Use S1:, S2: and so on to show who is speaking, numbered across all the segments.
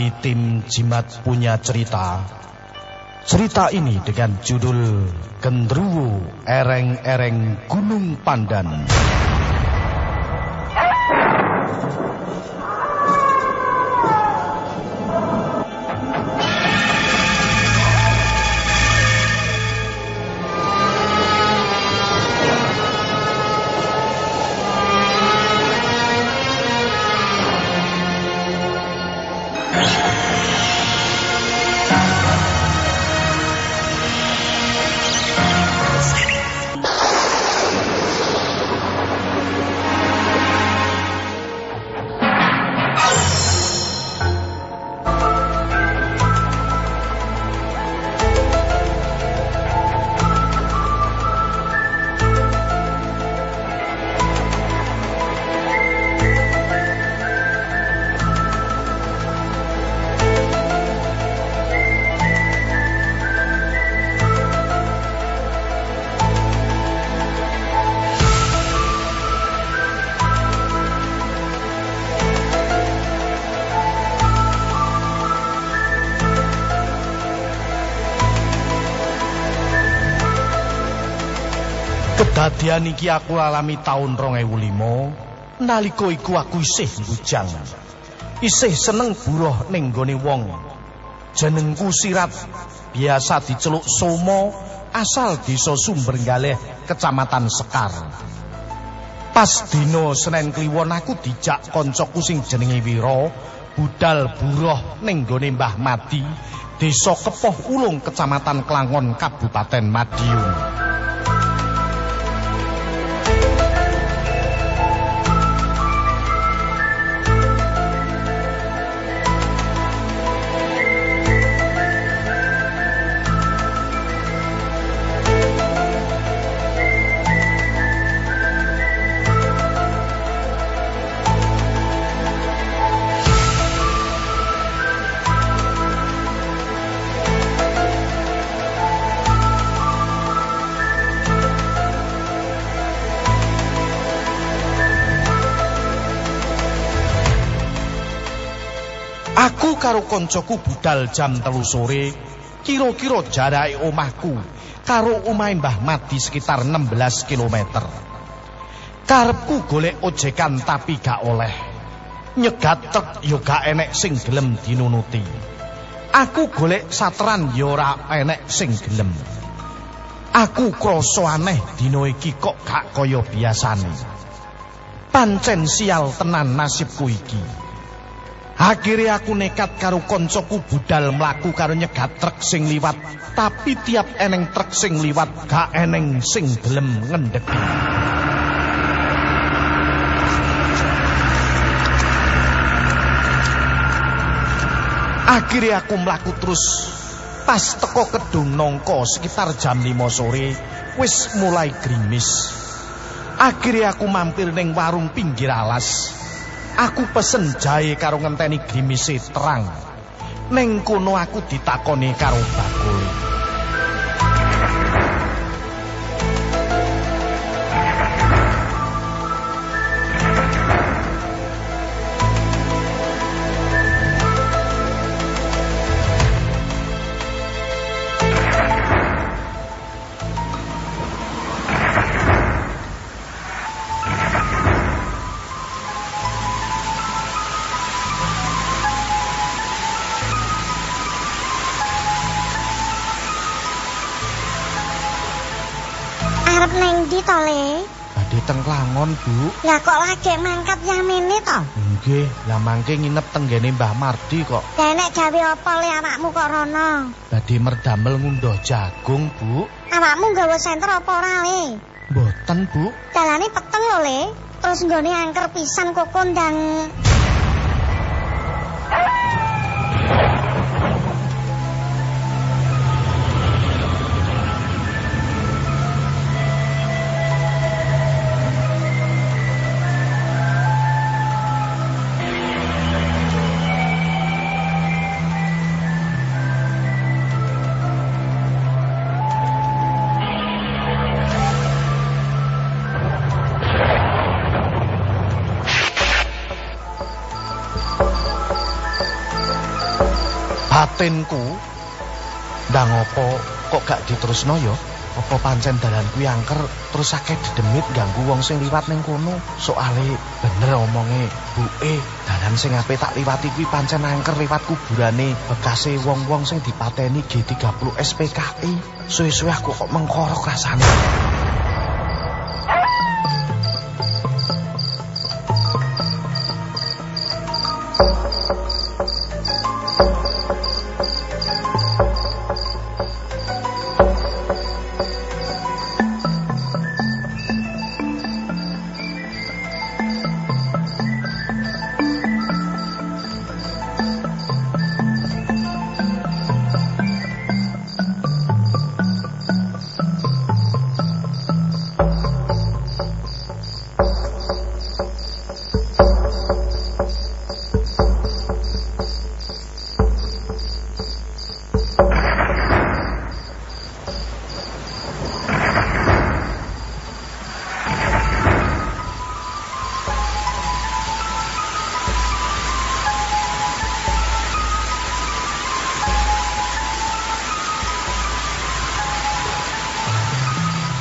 S1: Kembali tim Jimat punya cerita. Cerita ini dengan judul Gendruwo Ereng-Ereng Gunung Pandan. Kedadian iki aku alami taun 2005 nalika iku aku isih bujang. Isih seneng buruh ning gone wong. Jenengku Sirat, biasa diceluk Somo, asal desa Sumbergaleh, Kecamatan Sekar. Pas dino Senin Kliwon aku dijak kancaku sing jenenge Wira budal buruh ning gone Mbah Madi, Desa Kepoh Ulung, Kecamatan Klangon, Kabupaten Madiun. Aku karo koncoku budal jam telu sore, kira-kira jarake omahku karo omahe Mbah Madi sekitar 16 km. Karepku golek ojekan tapi gak oleh. Nyegat truk yo gak enek sing gelem dinunuti. Aku golek sateran yo ora enek sing gelem. Aku krasa aneh dina iki kok gak kaya biasane. Pancen sial tenan nasibku iki. Akhirnya aku nekat karo koncoku budal mlaku karo nyegat truk sing liwat, tapi tiap eneng truk sing liwat gak eneng sing gelem ngendheki. Akhirnya aku mlaku terus. Pas teko kedung nongko sekitar jam 5 sore, wis mulai grimis. Akhirnya aku mampir ning warung pinggir alas. Aku pesen jahe karo ngenteni grimise terang. Ning kono aku ditakoni karo bakul. Teng Klangon, Bu.
S2: Lah kok lagi mangkat yamene to?
S1: Nggih, lah mangke nginep tenggene Mbah Mardi kok.
S2: Lah nek gawe apa le awakmu kok rono?
S1: Badhe merdamel ngunduh jagung, Bu.
S2: Awakmu gawe senter apa ora, Le?
S1: Mboten, Bu.
S2: Dalane peteng lho, Le. Terus nggone angker pisan kok kondang.
S1: Batinku ndang apa kok gak diterusno ya? Apa pancen dalan kuwi angker terus akeh dedemit ganggu wong sing liwat ning kono? Soale bener omonge buke dalan sing ape tak liwati kuwi pancen angker liwat kuburane bekase wong-wong sing dipateni G30 SPKI suwe-suwe aku kok mengkorok rasane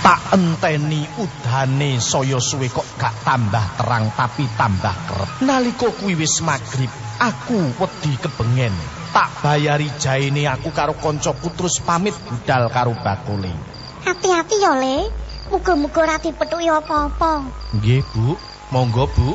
S1: tak enteni udane saya suwe kok gak tambah terang tapi tambah kerep. Nalika kuwi wis magrib aku wedi kebengen. Tak bayari jaine aku karo kancaku terus pamit budal karo bakule
S2: Hati-hati ya, Le. Muga-muga ora dipethuki apa-apa.
S1: nggih Bu. Monggo Bu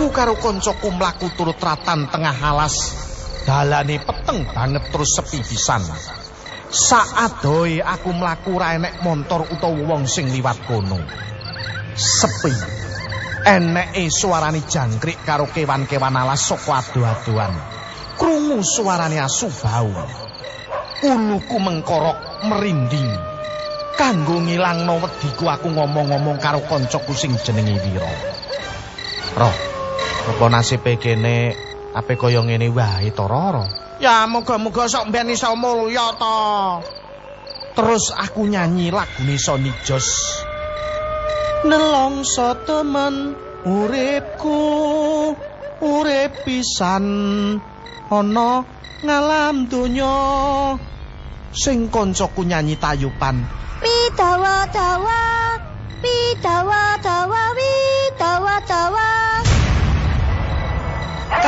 S1: Aku karo koncoku mlaku turut ratan tengah alas. Dalane peteng banget terus sepi pisan. Saadoe aku mlaku ra enek montor utawa wong sing liwat kono. Sepi. Eneke suarane jangkrik karo kewan-kewan alas saka ado-adoan. Krungu suarane asu bau. Uluku mengkorok merinding. Kanggo ngilangno wediku aku ngomong-ngomong karo koncoku sing jenenge Wira. Roh, apa nasibe kene ape kaya ngene wae to Roro? Ya moga-moga sok mben iso mulya to. Terus aku nyanyi lagune Sony Jos. Nelongso temen uripku urip pisan ana ngalam donya sing kancaku nyanyi tayupan
S2: Widawa-dawa, widawa-dawa, widawa-dawa.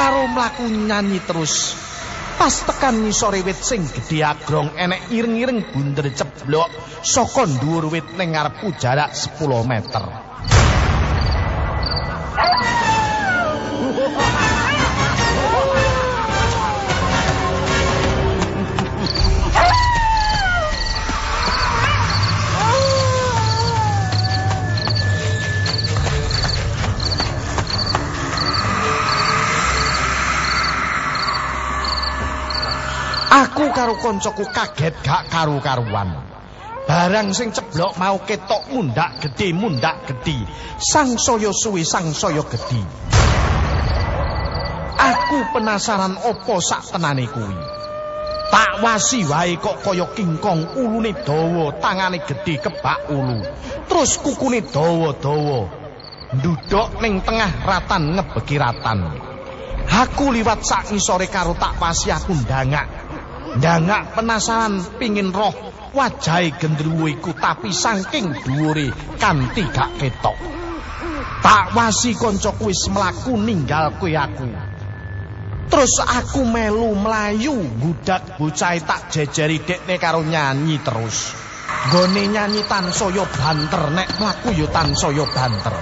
S1: Karo mlaku nyanyi terus Pas tekan ngisore wit sing gedhe agrong enek ireng-ireng bunder ceblok saka dhuwur wit ning ngarepku jarak 10 meter. Karo koncoku kaget gak karu-karuan. Barang sing ceblok mau ketok mundak gedhe mundak gedhe. Sang saya suwi sang saya gedhe. Aku penasaran opo sak tenane kuwi. Tak wasi wae kok kaya kingkong ulune dawa, tangane gedhe kebak ulu. Terus kukune dawa-dawa. Ndudok ning tengah ratan ngebeki ratan. Aku liwat sak ngisore karo tak wasi aku ndangak. Ndangak penasaran pingin roh wajahe gendruwo iku tapi saking dhuwure kanthi gak ketok. Tak wasi kancaku wis mlaku ninggal kowe aku. Terus aku melu mlayu gudak bocah tak jejeri dekne karo nyanyi terus. Gone nyanyi tansaya banter nek mlaku ya tansaya banter.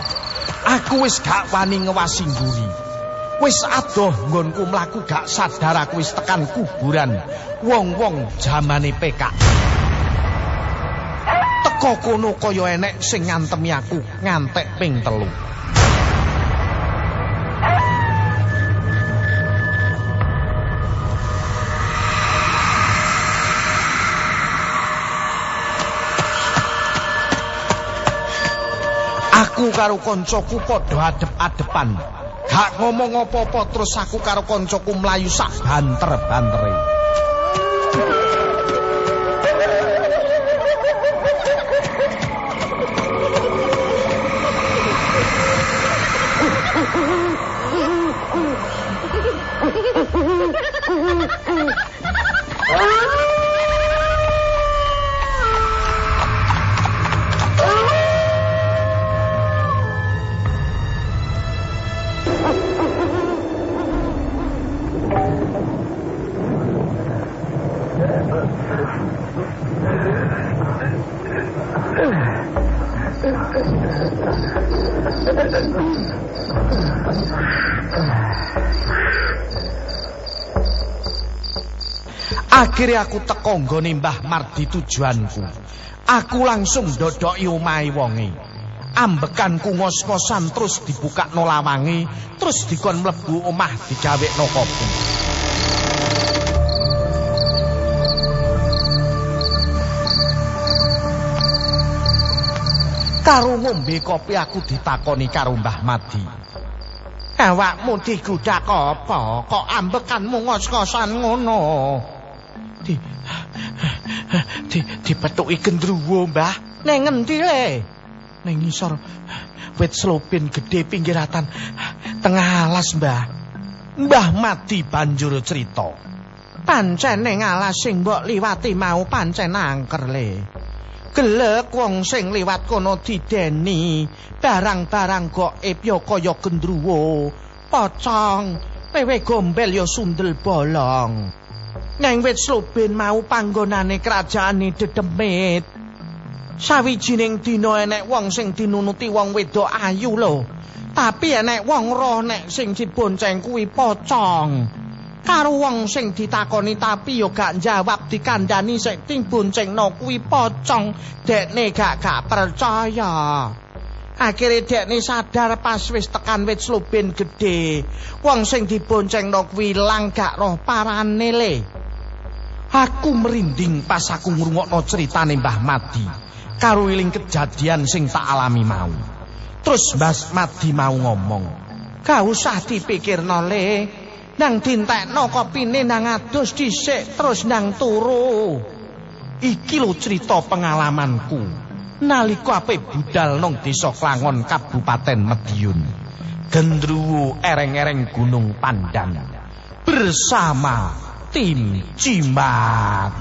S1: Aku wis gak wani ngewasi ngguri. Wis adoh nggonku mlaku gak sadar aku wis tekan kuburan wong-wong jamane PK. Teko kono kaya enek sing ngantemi aku ngantek ping telu. Aku karo koncoku padha adep-adepan. Gak ngomong apa-apa terus aku karo koncoku mlayu sak banter-bantere. Akhirnya aku teko nggone Mbah Mardi tujuanku. Aku langsung dodoki omahe wonge. Ambekanku ngos-ngosan terus dibukakno lawange, terus dikon mlebu omah digawekno kopi. Karo ngombe kopi aku ditakoni karo Mbah Madi. Awakmu digudak apa? Kok ambekanmu ngos-ngosan ngono? Di di dipetuki gendruwo, Mbah. Ning endi le? Ning ngisor wit slopin gedhe pinggiratan tengah alas, Mbah. Mbah Madi banjur cerita. Pancen ning alas sing mbok liwati mau pancen angker le. Gelek wong sing liwat kono dideni, barang-barang gaib ya kaya gendruwo, pocong, pewe gombel ya sundel bolong. Neng wit slobin mau panggonane kerajaane dedemit. Sawijining dina enek wong sing dinunuti wong wedok ayu lho. Tapi enek wong roh nek sing dibonceng kuwi pocong. Karo wong sing ditakoni tapi yo gak jawab dikandani sik ting boncengno kuwi pocong. Dekne gak gak percaya. Akhire dekne sadar pas wis tekan wit slobin gedhe. Wong sing diboncengno kuwi lang gak roh parane le. Aku merinding pas aku ngrungokno critane Mbah Madi karo iling kejadian sing tak alami mau. Terus Mbah Madi mau ngomong, "Gak usah dipikirno le, nang dintekno kopine nang adus dhisik terus nang turu." Iki lho cerita pengalamanku. Nalika ape budal nang Desa Klangon Kabupaten Madiun. Gendruwo ereng-ereng Gunung Pandan bersama tim Cimat.